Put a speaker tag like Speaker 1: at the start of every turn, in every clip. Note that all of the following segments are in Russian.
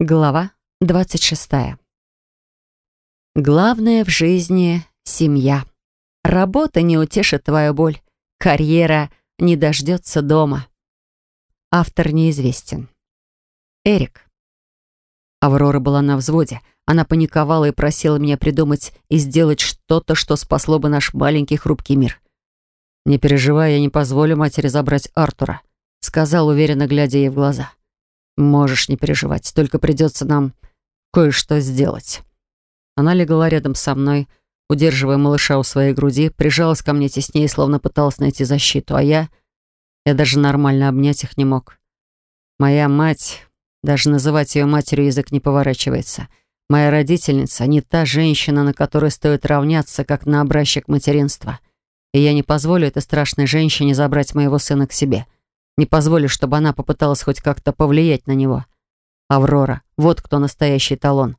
Speaker 1: Глава 26. Главное в жизни — семья. Работа не утешит твою боль. Карьера не дождется дома. Автор неизвестен. Эрик. Аврора была на взводе. Она паниковала и просила меня придумать и сделать что-то, что спасло бы наш маленький хрупкий мир. «Не переживай, я не позволю матери забрать Артура», — сказал, уверенно глядя ей в глаза. «Можешь не переживать, только придется нам кое-что сделать». Она легла рядом со мной, удерживая малыша у своей груди, прижалась ко мне теснее, словно пыталась найти защиту, а я... Я даже нормально обнять их не мог. Моя мать... Даже называть ее матерью язык не поворачивается. Моя родительница не та женщина, на которой стоит равняться, как на образчик материнства. И я не позволю этой страшной женщине забрать моего сына к себе. — не позволю, чтобы она попыталась хоть как-то повлиять на него. Аврора, вот кто настоящий талон.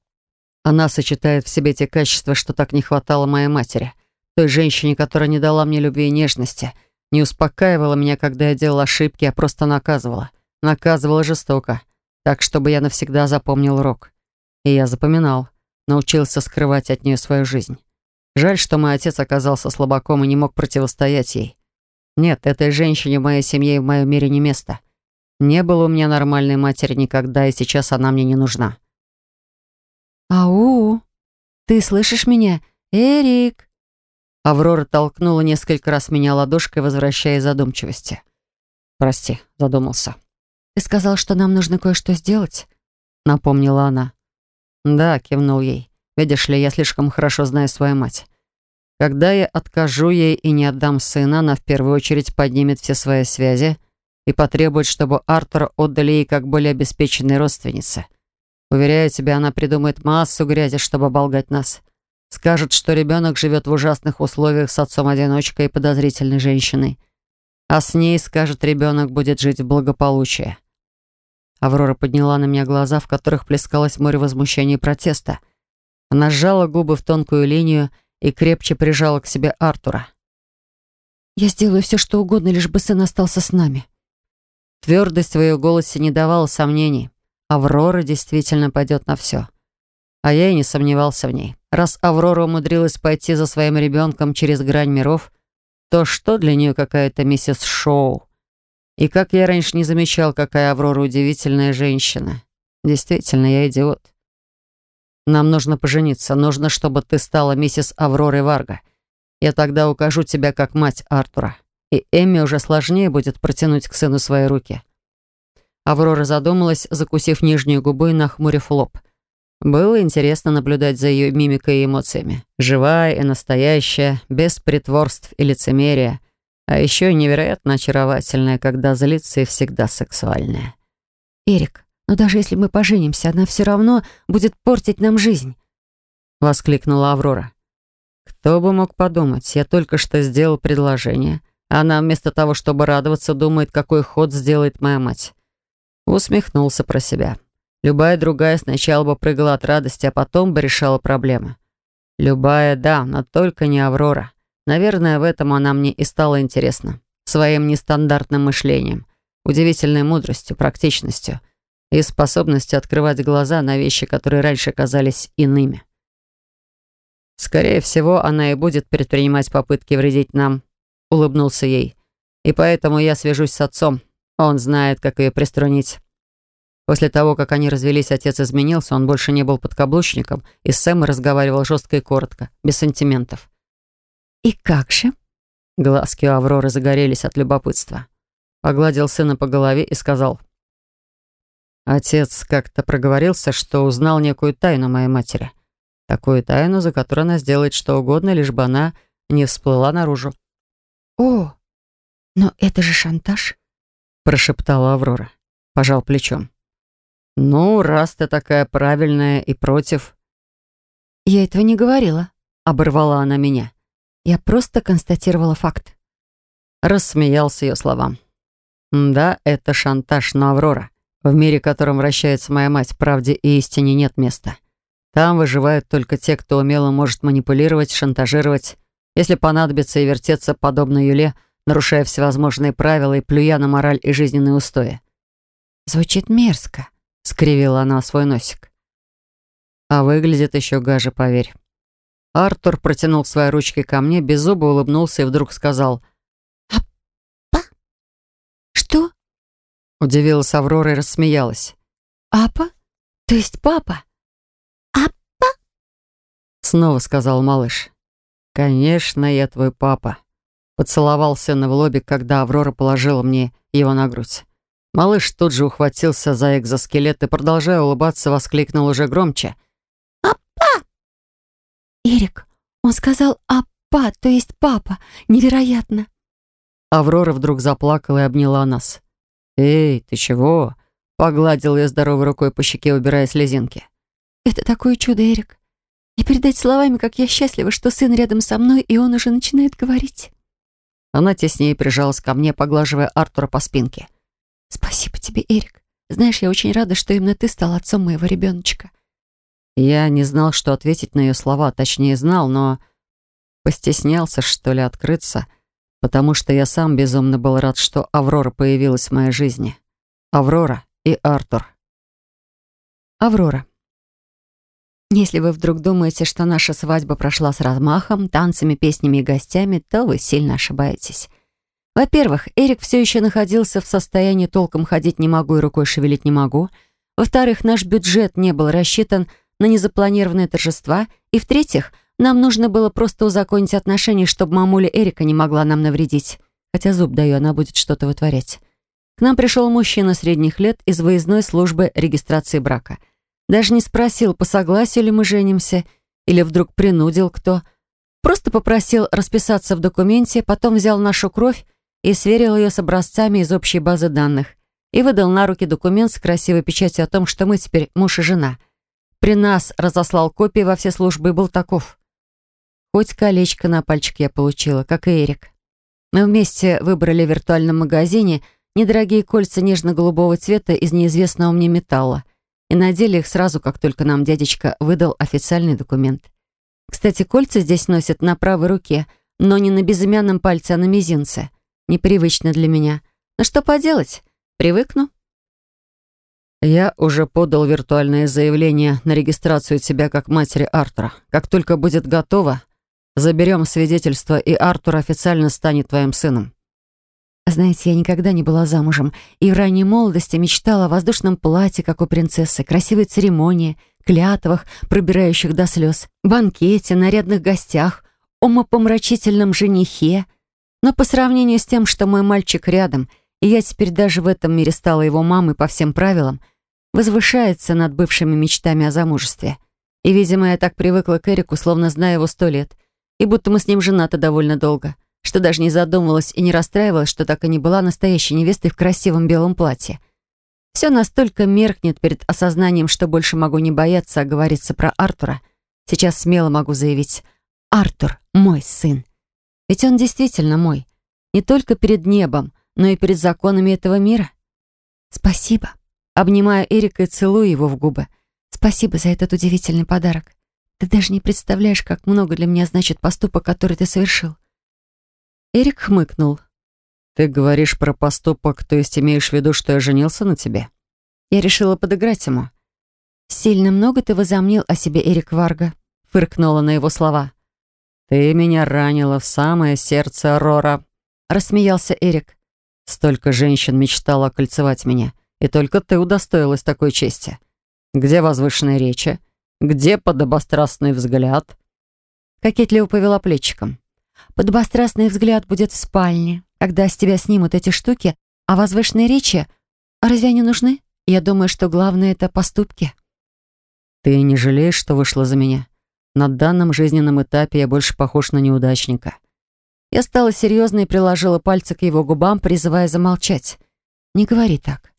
Speaker 1: Она сочетает в себе те качества, что так не хватало моей матери. Той женщине, которая не дала мне любви и нежности, не успокаивала меня, когда я делал ошибки, а просто наказывала. Наказывала жестоко, так, чтобы я навсегда запомнил урок. И я запоминал, научился скрывать от нее свою жизнь. Жаль, что мой отец оказался слабаком и не мог противостоять ей. Нет, этой женщине в моей семье и в моем мире не место. Не было у меня нормальной матери никогда, и сейчас она мне не нужна.
Speaker 2: «Ау! Ты слышишь меня? Эрик!»
Speaker 1: Аврора толкнула несколько раз меня ладошкой, возвращая из задумчивости. «Прости, задумался».
Speaker 2: «Ты сказал, что нам нужно кое-что сделать?»
Speaker 1: Напомнила она. «Да», — кивнул ей. «Видишь ли, я слишком хорошо знаю свою мать. Когда я откажу ей и не отдам сына, она в первую очередь поднимет все свои связи и потребует, чтобы Артура отдали ей как более обеспеченной родственнице. Уверяю тебя, она придумает массу грязи, чтобы оболгать нас. Скажет, что ребенок живет в ужасных условиях с отцом-одиночкой и подозрительной женщиной. А с ней, скажет, ребенок будет жить в благополучии. Аврора подняла на меня глаза, в которых плескалось море возмущения и протеста. Она сжала губы в тонкую линию и крепче прижала к себе Артура.
Speaker 2: «Я сделаю все, что угодно, лишь бы сын остался с нами».
Speaker 1: Твердость в ее голосе не давала сомнений. Аврора действительно пойдет на все. А я и не сомневался в ней. Раз Аврора умудрилась пойти за своим ребенком через грань миров, то что для нее какая-то миссис Шоу? И как я раньше не замечал, какая Аврора удивительная женщина. Действительно, я идиот. Нам нужно пожениться. Нужно, чтобы ты стала миссис Авророй Варга. Я тогда укажу тебя как мать Артура. И Эмми уже сложнее будет протянуть к сыну свои руки». Аврора задумалась, закусив нижнюю губу и нахмурив лоб. Было интересно наблюдать за ее мимикой и эмоциями. Живая и настоящая, без притворств и лицемерия. А еще невероятно очаровательная, когда злится и всегда сексуальная.
Speaker 2: «Эрик, но даже если мы поженимся, она все равно будет портить нам жизнь», —
Speaker 1: воскликнула Аврора. «Кто бы мог подумать, я только что сделал предложение, она вместо того, чтобы радоваться, думает, какой ход сделает моя мать». Усмехнулся про себя. Любая другая сначала бы прыгала от радости, а потом бы решала проблемы. Любая, да, но только не Аврора. Наверное, в этом она мне и стала интересна. Своим нестандартным мышлением, удивительной мудростью, практичностью — и способностью открывать глаза на вещи, которые раньше казались иными. «Скорее всего, она и будет предпринимать попытки вредить нам», — улыбнулся ей. «И поэтому я свяжусь с отцом. Он знает, как ее приструнить». После того, как они развелись, отец изменился, он больше не был подкаблучником, и с Сэмой разговаривал жестко и коротко, без сантиментов.
Speaker 2: «И как же?»
Speaker 1: Глазки у Авроры загорелись от любопытства. Погладил сына по голове и сказал, Отец как-то проговорился, что узнал некую тайну моей матери. Такую тайну, за которую она сделает что угодно, лишь бы она не всплыла наружу.
Speaker 2: «О, но это же шантаж!»
Speaker 1: прошептала Аврора. Пожал плечом. «Ну, раз ты такая правильная и против...»
Speaker 2: «Я этого не говорила», — оборвала она меня. «Я просто констатировала факт».
Speaker 1: Рассмеялся ее словам. «Да, это шантаж, но Аврора. В мире, в котором вращается моя мать, правде и истине нет места. Там выживают только те, кто умело может манипулировать, шантажировать, если понадобится и вертеться подобно Юле, нарушая всевозможные правила и плюя на мораль и жизненные устои.
Speaker 2: «Звучит мерзко», —
Speaker 1: скривила она свой носик. А выглядит еще гаже, поверь. Артур протянул свои ручки ко мне, без зуба улыбнулся и вдруг сказал
Speaker 2: «Апа?» «Что?»
Speaker 1: Удивилась Аврора и рассмеялась.
Speaker 2: «Апа? То есть папа?» «Апа?»
Speaker 1: Снова сказал малыш. «Конечно, я твой папа». Поцеловал сына в лобик, когда Аврора положила мне его на грудь. Малыш тут же ухватился за экзоскелет и, продолжая улыбаться, воскликнул уже громче.
Speaker 2: «Апа!» «Эрик, он сказал «апа», то есть папа. Невероятно!»
Speaker 1: Аврора вдруг заплакала и обняла нас. «Эй, ты чего?» Погладил ее здоровой рукой по щеке, убирая слезинки.
Speaker 2: «Это такое чудо, Эрик. Не передать словами, как я счастлива, что сын рядом со мной, и он уже начинает говорить».
Speaker 1: Она теснее прижалась ко мне, поглаживая Артура по спинке.
Speaker 2: «Спасибо тебе, Эрик. Знаешь, я очень рада, что именно ты стал отцом моего ребеночка».
Speaker 1: Я не знал, что ответить на ее слова, точнее знал, но постеснялся, что ли, открыться, потому что я сам безумно был рад, что Аврора появилась в моей жизни. Аврора и Артур.
Speaker 2: Аврора. Если вы вдруг думаете, что наша свадьба прошла с размахом, танцами, песнями и гостями, то вы сильно ошибаетесь. Во-первых, Эрик все еще находился в состоянии толком ходить не могу и рукой шевелить не могу. Во-вторых, наш бюджет не был рассчитан на незапланированные торжества. И в-третьих, нам нужно было просто узаконить отношения, чтобы мамуля Эрика не могла нам навредить. Хотя зуб даю, она будет что-то вытворять. К нам пришел мужчина средних лет из выездной службы регистрации брака — даже не спросил, по согласию ли мы женимся, или вдруг принудил кто. Просто попросил расписаться в документе, потом взял нашу кровь и сверил ее с образцами из общей базы данных и выдал на руки документ с красивой печатью о том, что мы теперь муж и жена. При нас разослал копии во все службы и был таков. Хоть колечко на пальчик я получила, как и Эрик. Мы вместе выбрали в виртуальном магазине недорогие кольца нежно-голубого цвета из неизвестного мне металла и надели их сразу, как только нам дядечка выдал официальный документ. Кстати, кольца здесь носят на правой руке, но не на безымянном пальце, а на мизинце. Непривычно для меня. Но что поделать? Привыкну.
Speaker 1: «Я уже подал виртуальное заявление на регистрацию тебя как матери Артура. Как только будет готово, заберем свидетельство, и Артур официально станет твоим сыном».
Speaker 2: Знаете, я никогда не была замужем, и в ранней молодости мечтала о воздушном платье, как у принцессы, красивой церемонии, клятвах, пробирающих до слез, банкете, нарядных гостях, умопомрачительном женихе. Но по сравнению с тем, что мой мальчик рядом, и я теперь даже в этом мире стала его мамой по всем правилам, возвышается над бывшими мечтами о замужестве. И, видимо, я так привыкла к Эрику, словно знаю его сто лет, и будто мы с ним женаты довольно долго — что даже не задумывалась и не расстраивалась, что так и не была настоящей невестой в красивом белом платье. Все настолько меркнет перед осознанием, что больше могу не бояться оговориться про Артура. Сейчас смело могу заявить «Артур — мой сын». Ведь он действительно мой. Не только перед небом, но и перед законами этого мира. Спасибо. Обнимаю Эрика и целую его в губы. Спасибо за этот удивительный подарок. Ты даже не представляешь, как много для меня значит поступок, который ты совершил. Эрик хмыкнул.
Speaker 1: «Ты говоришь про поступок, то есть имеешь в виду, что я женился на тебе?»
Speaker 2: Я решила подыграть ему. «Сильно много ты возомнил о себе, Эрик Варга», — фыркнула на его слова.
Speaker 1: «Ты меня ранила в самое сердце Рора», — рассмеялся Эрик. «Столько женщин мечтало кольцевать меня, и только ты удостоилась такой чести. Где возвышенные речи? Где подобострастный взгляд?»
Speaker 2: Кокетливо повела плечиком. Подобострастный взгляд будет в спальне, когда с тебя снимут эти штуки, а возвышенные речи... А разве они нужны? Я думаю, что главное — это поступки.
Speaker 1: Ты не жалеешь, что вышла за меня? На данном жизненном этапе я больше похож на неудачника.
Speaker 2: Я стала серьезной и приложила пальцы к его губам, призывая замолчать. «Не говори так.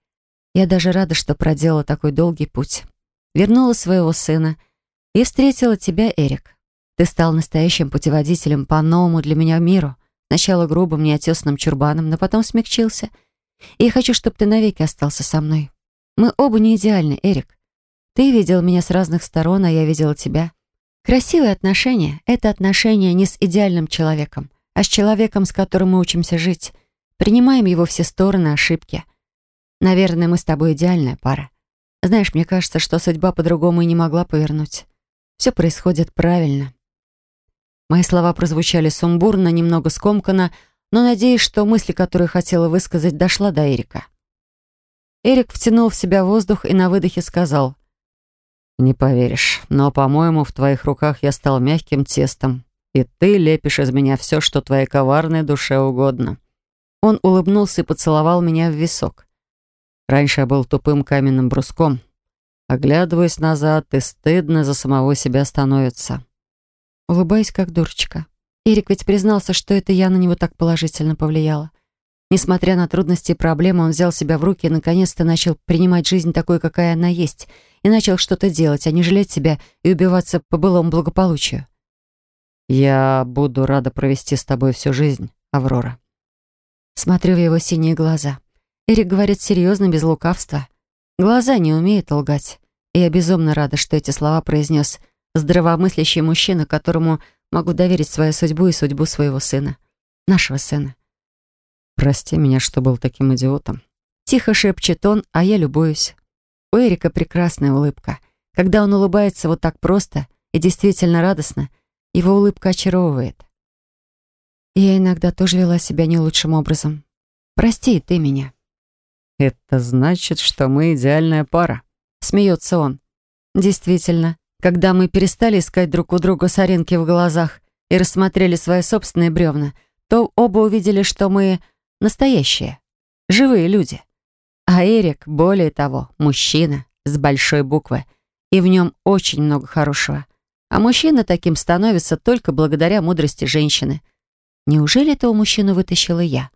Speaker 2: Я даже рада, что проделала такой долгий путь. Вернула своего сына и встретила тебя, Эрик. Ты стал настоящим путеводителем по новому для меня миру. Сначала грубым, неотесанным чурбаном, но потом смягчился. И я хочу, чтобы ты навеки остался со мной. Мы оба не идеальны, Эрик. Ты видел меня с разных сторон, а я видела тебя. Красивые отношения — это отношения не с идеальным человеком, а с человеком, с которым мы учимся жить. Принимаем его все стороны, ошибки. Наверное, мы с тобой идеальная пара. Знаешь, мне кажется, что судьба по-другому и не могла повернуть. Все происходит правильно. Мои слова прозвучали сумбурно, немного скомканно, но надеюсь, что мысль, которую хотела высказать, дошла до Эрика. Эрик втянул в себя воздух и на выдохе сказал. «Не поверишь, но, по-моему, в твоих руках я стал мягким тестом, и ты лепишь из меня все, что твоей коварной душе угодно». Он улыбнулся и поцеловал меня в висок. Раньше я был тупым каменным бруском. Оглядываясь назад, и стыдно за самого себя становится. Улыбаюсь, как дурочка. Эрик ведь признался, что это я на него так положительно повлияла. Несмотря на трудности и проблемы, он взял себя в руки и наконец-то начал принимать жизнь такой, какая она есть, и начал что-то делать, а не жалеть себя и убиваться по былому благополучию. «Я буду рада провести с тобой всю жизнь, Аврора». Смотрю в его синие глаза. Эрик говорит серьезно, без лукавства. Глаза не умеют лгать. И я безумно рада, что эти слова произнес здравомыслящий мужчина, которому могу доверить свою судьбу и судьбу своего сына. Нашего сына. «Прости меня, что был таким идиотом». Тихо шепчет он, а я любуюсь. У Эрика прекрасная улыбка. Когда он улыбается вот так просто и действительно радостно, его улыбка очаровывает. Я иногда тоже вела себя не лучшим образом. Прости ты меня.
Speaker 1: «Это значит, что мы идеальная пара», — смеется он.
Speaker 2: Действительно, когда мы перестали искать друг у друга соринки в глазах и рассмотрели свои собственные бревна, то оба увидели, что мы настоящие, живые люди. А Эрик, более того, мужчина с большой буквы, и в нем очень много хорошего. А мужчина таким становится только благодаря мудрости женщины. Неужели этого мужчину вытащила я?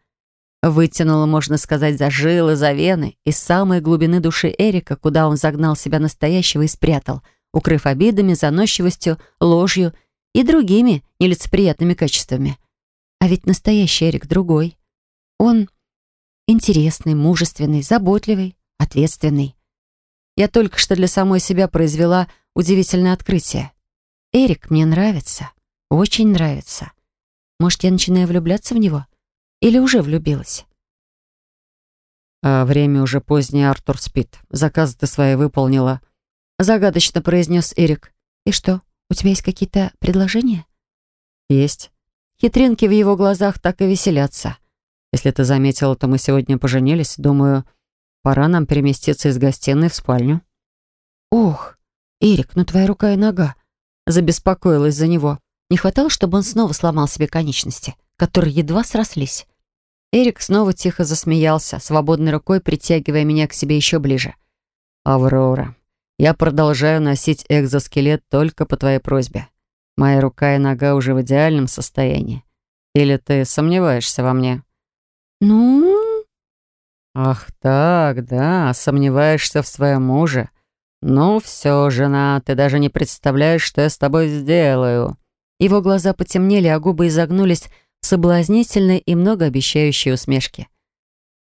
Speaker 2: Вытянула, можно сказать, за жилы, за вены, из самой глубины души Эрика, куда он загнал себя настоящего и спрятал — укрыв обидами, заносчивостью, ложью и другими нелицеприятными качествами. А ведь настоящий Эрик другой. Он интересный, мужественный, заботливый, ответственный. Я только что для самой себя произвела удивительное открытие. Эрик мне нравится, очень нравится. Может, я начинаю влюбляться в него? Или уже влюбилась?
Speaker 1: А время уже позднее, Артур спит. Заказ ты свои выполнила.
Speaker 2: Загадочно произнес Эрик. «И что, у тебя есть какие-то предложения?»
Speaker 1: «Есть».
Speaker 2: Хитринки в его глазах так и веселятся.
Speaker 1: «Если ты заметила, то мы сегодня поженились. Думаю, пора нам переместиться из гостиной в спальню».
Speaker 2: «Ох, Эрик, ну твоя рука и нога». Забеспокоилась за него. Не хватало, чтобы он снова сломал себе конечности, которые едва срослись. Эрик снова тихо засмеялся, свободной рукой притягивая меня к себе еще ближе.
Speaker 1: «Аврора, я продолжаю носить экзоскелет только по твоей просьбе. Моя рука и нога уже в идеальном состоянии. Или ты сомневаешься во мне?
Speaker 2: Ну?
Speaker 1: Ах так, да, сомневаешься в своем муже. Ну все, жена, ты даже не представляешь, что я с тобой сделаю.
Speaker 2: Его глаза потемнели, а губы изогнулись соблазнительной и многообещающей усмешке.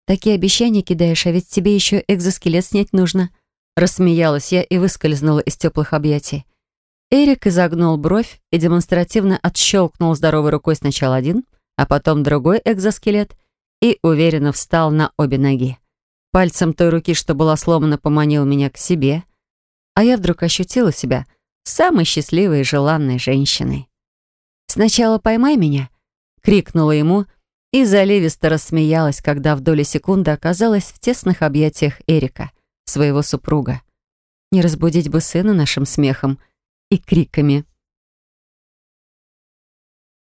Speaker 2: Такие обещания кидаешь, а ведь тебе еще экзоскелет снять нужно. Рассмеялась я и выскользнула из теплых объятий. Эрик изогнул бровь и демонстративно отщелкнул здоровой рукой сначала один, а потом другой экзоскелет и уверенно встал на обе ноги. Пальцем той руки, что была сломана, поманил меня к себе, а я вдруг ощутила себя самой счастливой и желанной женщиной. «Сначала поймай меня!» — крикнула ему и заливисто рассмеялась, когда в доли секунды оказалась в тесных объятиях Эрика — своего супруга. Не разбудить бы сына нашим смехом и криками.